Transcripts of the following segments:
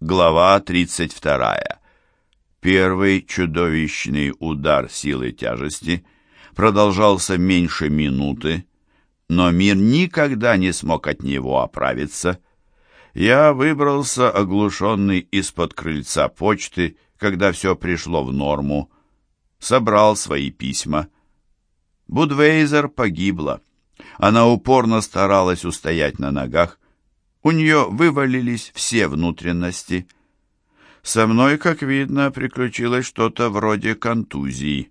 Глава 32. Первый чудовищный удар силы тяжести продолжался меньше минуты, но мир никогда не смог от него оправиться. Я выбрался, оглушенный из-под крыльца почты, когда все пришло в норму, собрал свои письма. Будвейзер погибла. Она упорно старалась устоять на ногах, у нее вывалились все внутренности. Со мной, как видно, приключилось что-то вроде контузии.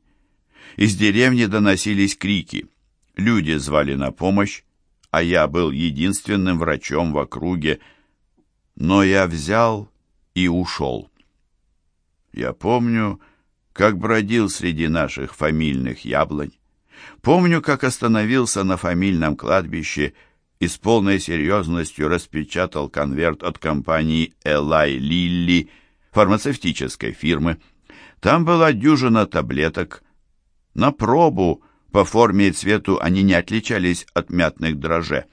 Из деревни доносились крики. Люди звали на помощь, а я был единственным врачом в округе. Но я взял и ушел. Я помню, как бродил среди наших фамильных яблонь. Помню, как остановился на фамильном кладбище и с полной серьезностью распечатал конверт от компании «Элай Лилли», фармацевтической фирмы. Там была дюжина таблеток. На пробу по форме и цвету они не отличались от мятных дрожжей.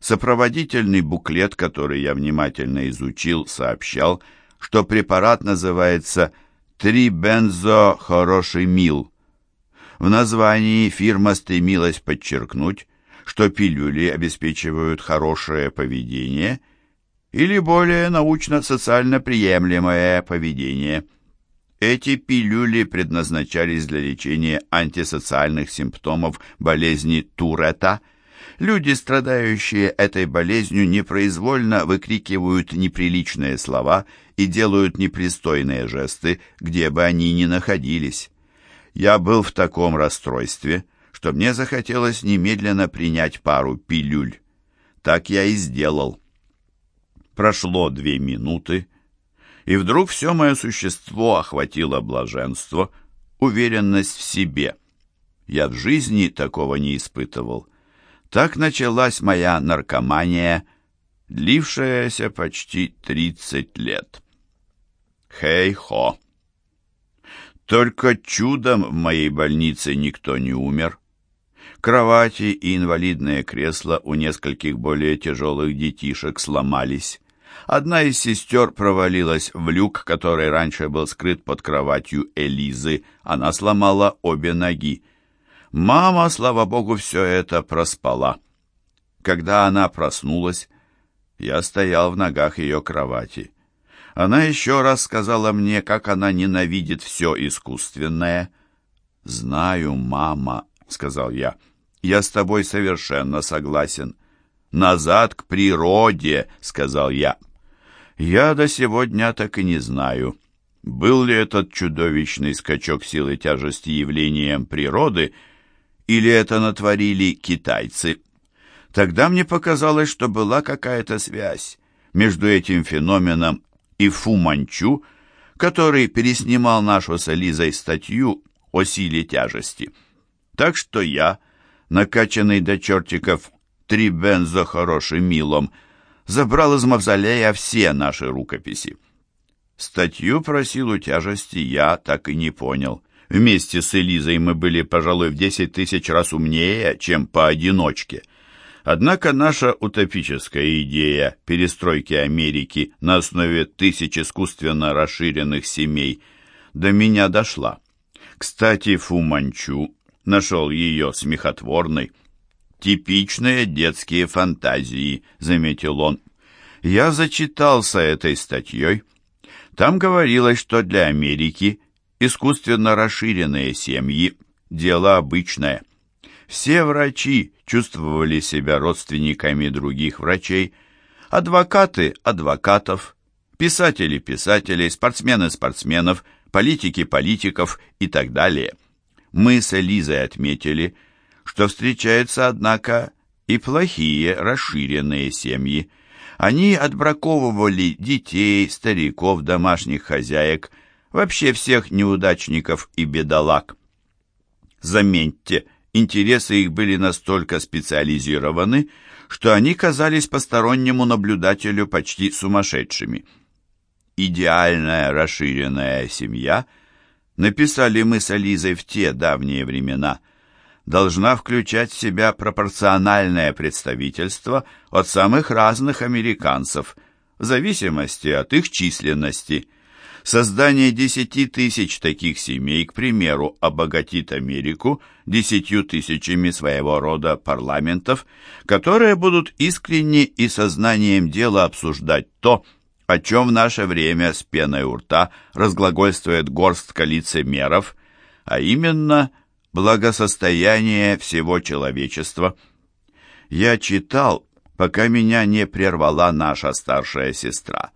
Сопроводительный буклет, который я внимательно изучил, сообщал, что препарат называется «Трибензо хороший мил». В названии фирма стремилась подчеркнуть, что пилюли обеспечивают хорошее поведение или более научно-социально приемлемое поведение. Эти пилюли предназначались для лечения антисоциальных симптомов болезни Туретта. Люди, страдающие этой болезнью, непроизвольно выкрикивают неприличные слова и делают непристойные жесты, где бы они ни находились. Я был в таком расстройстве – что мне захотелось немедленно принять пару пилюль. Так я и сделал. Прошло две минуты, и вдруг все мое существо охватило блаженство, уверенность в себе. Я в жизни такого не испытывал. Так началась моя наркомания, длившаяся почти тридцать лет. Хей-хо! Только чудом в моей больнице никто не умер. Кровати и инвалидное кресло у нескольких более тяжелых детишек сломались. Одна из сестер провалилась в люк, который раньше был скрыт под кроватью Элизы. Она сломала обе ноги. Мама, слава богу, все это проспала. Когда она проснулась, я стоял в ногах ее кровати. Она еще раз сказала мне, как она ненавидит все искусственное. «Знаю, мама», — сказал я. «Я с тобой совершенно согласен». «Назад к природе», — сказал я. «Я до сего дня так и не знаю, был ли этот чудовищный скачок силы тяжести явлением природы, или это натворили китайцы. Тогда мне показалось, что была какая-то связь между этим феноменом и Фу Манчу, который переснимал нашу с Элизой статью о силе тяжести. Так что я, накачанный до чертиков три бензо хорошим милом, забрал из мавзолея все наши рукописи. Статью про силу тяжести я так и не понял. Вместе с Элизой мы были, пожалуй, в десять тысяч раз умнее, чем поодиночке. Однако наша утопическая идея перестройки Америки на основе тысяч искусственно расширенных семей до меня дошла. Кстати, Фу Манчу нашел ее смехотворной. «Типичные детские фантазии», — заметил он. Я зачитался этой статьей. Там говорилось, что для Америки искусственно расширенные семьи – дело обычное. Все врачи чувствовали себя родственниками других врачей, адвокаты – адвокатов, писатели – писателей, спортсмены – спортсменов, политики – политиков и так далее – мы с Элизой отметили, что встречаются, однако, и плохие расширенные семьи. Они отбраковывали детей, стариков, домашних хозяек, вообще всех неудачников и бедолаг. Заметьте, интересы их были настолько специализированы, что они казались постороннему наблюдателю почти сумасшедшими. Идеальная расширенная семья – написали мы с Ализой в те давние времена, должна включать в себя пропорциональное представительство от самых разных американцев, в зависимости от их численности. Создание десяти тысяч таких семей, к примеру, обогатит Америку десятью тысячами своего рода парламентов, которые будут искренне и сознанием дела обсуждать то, о чем в наше время с пеной у рта разглагольствует горстка лицемеров, а именно благосостояние всего человечества. Я читал, пока меня не прервала наша старшая сестра.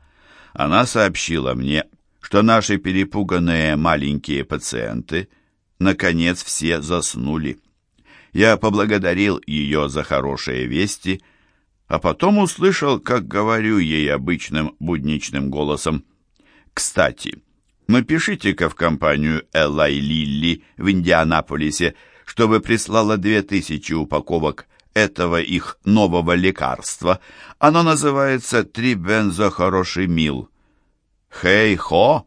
Она сообщила мне, что наши перепуганные маленькие пациенты наконец все заснули. Я поблагодарил ее за хорошие вести, а потом услышал, как говорю ей обычным будничным голосом. «Кстати, напишите-ка в компанию Элай Лилли в Индианаполисе, чтобы прислала две тысячи упаковок этого их нового лекарства. Оно называется трибензохорошимил. Хей-хо!